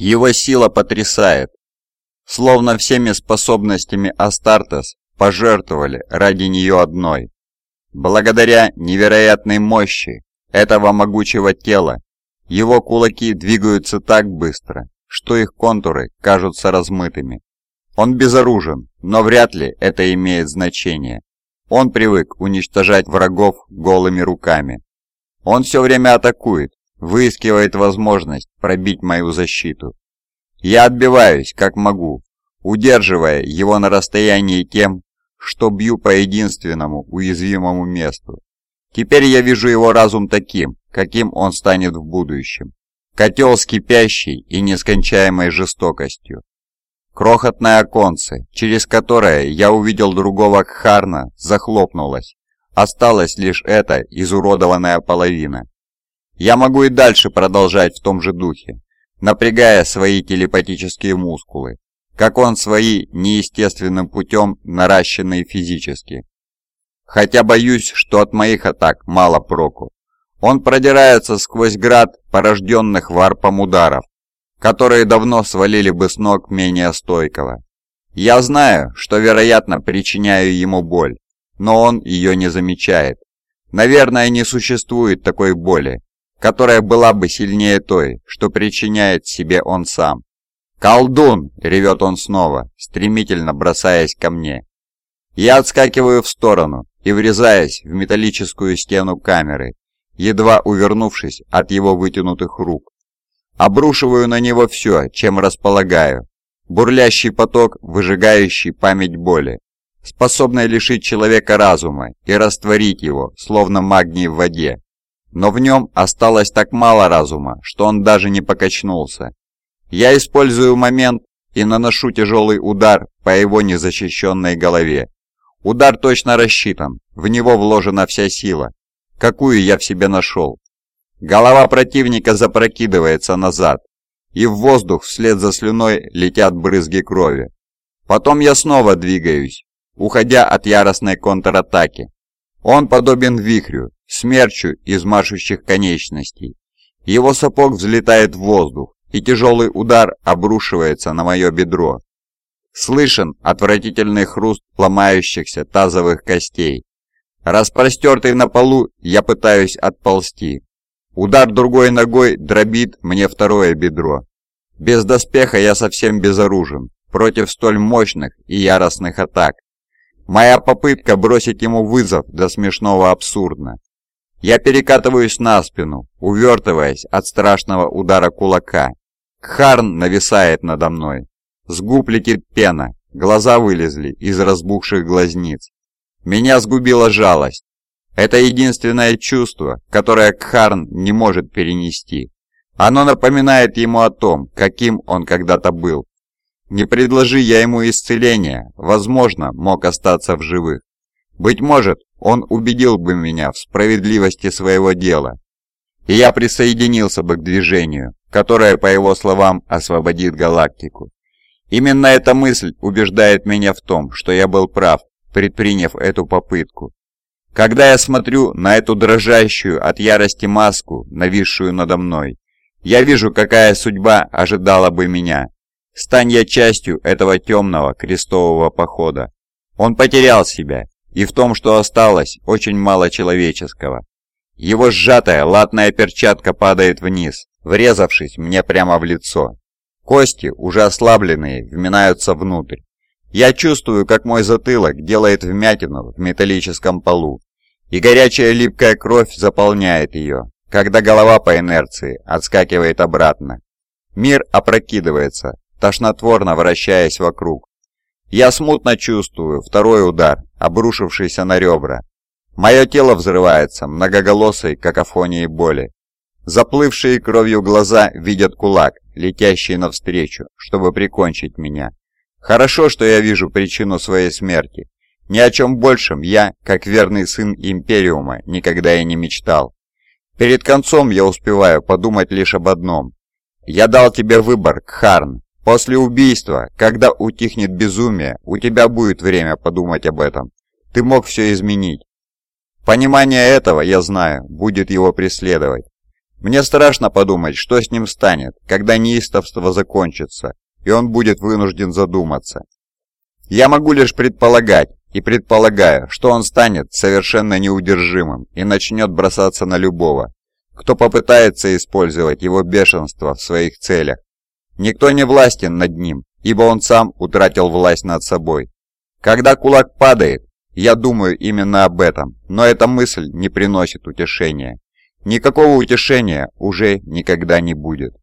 Его сила потрясает. Словно всеми способностями Астартес пожертвовали ради нее одной. Благодаря невероятной мощи этого могучего тела, его кулаки двигаются так быстро, что их контуры кажутся размытыми. Он безоружен, но вряд ли это имеет значение. Он привык уничтожать врагов голыми руками. Он все время атакует, выискивает возможность пробить мою защиту. Я отбиваюсь, как могу, удерживая его на расстоянии тем, что бью по единственному уязвимому месту. Теперь я вижу его разум таким, каким он станет в будущем. Котел с кипящей и нескончаемой жестокостью. Крохотное оконце, через которое я увидел другого Кхарна, захлопнулось. Осталась лишь эта изуродованная половина. Я могу и дальше продолжать в том же духе, напрягая свои телепатические мускулы, как он свои неестественным путем наращенные физически. Хотя боюсь, что от моих атак мало проку. Он продирается сквозь град порожденных варпом ударов, которые давно свалили бы с ног менее стойкого. Я знаю, что, вероятно, причиняю ему боль, но он ее не замечает. Наверное, не существует такой боли, которая была бы сильнее той, что причиняет себе он сам. «Колдун!» — ревет он снова, стремительно бросаясь ко мне. Я отскакиваю в сторону и врезаясь в металлическую стену камеры, едва увернувшись от его вытянутых рук. Обрушиваю на него все, чем располагаю. Бурлящий поток, выжигающий память боли, способный лишить человека разума и растворить его, словно магний в воде. Но в нем осталось так мало разума, что он даже не покачнулся. Я использую момент и наношу тяжелый удар по его незащищенной голове. Удар точно рассчитан, в него вложена вся сила, какую я в себе нашел. Голова противника запрокидывается назад, и в воздух вслед за слюной летят брызги крови. Потом я снова двигаюсь, уходя от яростной контратаки. Он подобен вихрю, смерчу из машущих конечностей. Его сапог взлетает в воздух, и тяжелый удар обрушивается на мое бедро. Слышен отвратительный хруст ломающихся тазовых костей. Распростертый на полу, я пытаюсь отползти. Удар другой ногой дробит мне второе бедро. Без доспеха я совсем безоружен против столь мощных и яростных атак. Моя попытка бросить ему вызов до смешного абсурдна. Я перекатываюсь на спину, увертываясь от страшного удара кулака. Кхарн нависает надо мной. С губ летит пена, глаза вылезли из разбухших глазниц. Меня сгубила жалость. Это единственное чувство, которое Кхарн не может перенести. Оно напоминает ему о том, каким он когда-то был. Не предложи я ему исцеления, возможно, мог остаться в живых. Быть может, он убедил бы меня в справедливости своего дела. И я присоединился бы к движению, которое, по его словам, освободит галактику. Именно эта мысль убеждает меня в том, что я был прав, предприняв эту попытку. Когда я смотрю на эту дрожащую от ярости маску, нависшую надо мной, я вижу, какая судьба ожидала бы меня. Стань я частью этого темного крестового похода. Он потерял себя, и в том, что осталось, очень мало человеческого. Его сжатая латная перчатка падает вниз, врезавшись мне прямо в лицо. Кости, уже ослабленные, вминаются внутрь. Я чувствую, как мой затылок делает вмятину в металлическом полу, и горячая липкая кровь заполняет ее, когда голова по инерции отскакивает обратно. Мир опрокидывается, тошнотворно вращаясь вокруг. Я смутно чувствую второй удар, обрушившийся на ребра. Мое тело взрывается многоголосой какофонией боли. Заплывшие кровью глаза видят кулак, летящий навстречу, чтобы прикончить меня. Хорошо, что я вижу причину своей смерти. Ни о чем большем я, как верный сын Империума, никогда и не мечтал. Перед концом я успеваю подумать лишь об одном. Я дал тебе выбор, Кхарн. После убийства, когда утихнет безумие, у тебя будет время подумать об этом. Ты мог все изменить. Понимание этого, я знаю, будет его преследовать. Мне страшно подумать, что с ним станет, когда неистовство закончится, и он будет вынужден задуматься. Я могу лишь предполагать, и предполагаю, что он станет совершенно неудержимым и начнет бросаться на любого, кто попытается использовать его бешенство в своих целях. Никто не властен над ним, ибо он сам утратил власть над собой. Когда кулак падает, я думаю именно об этом, но эта мысль не приносит утешения. Никакого утешения уже никогда не будет.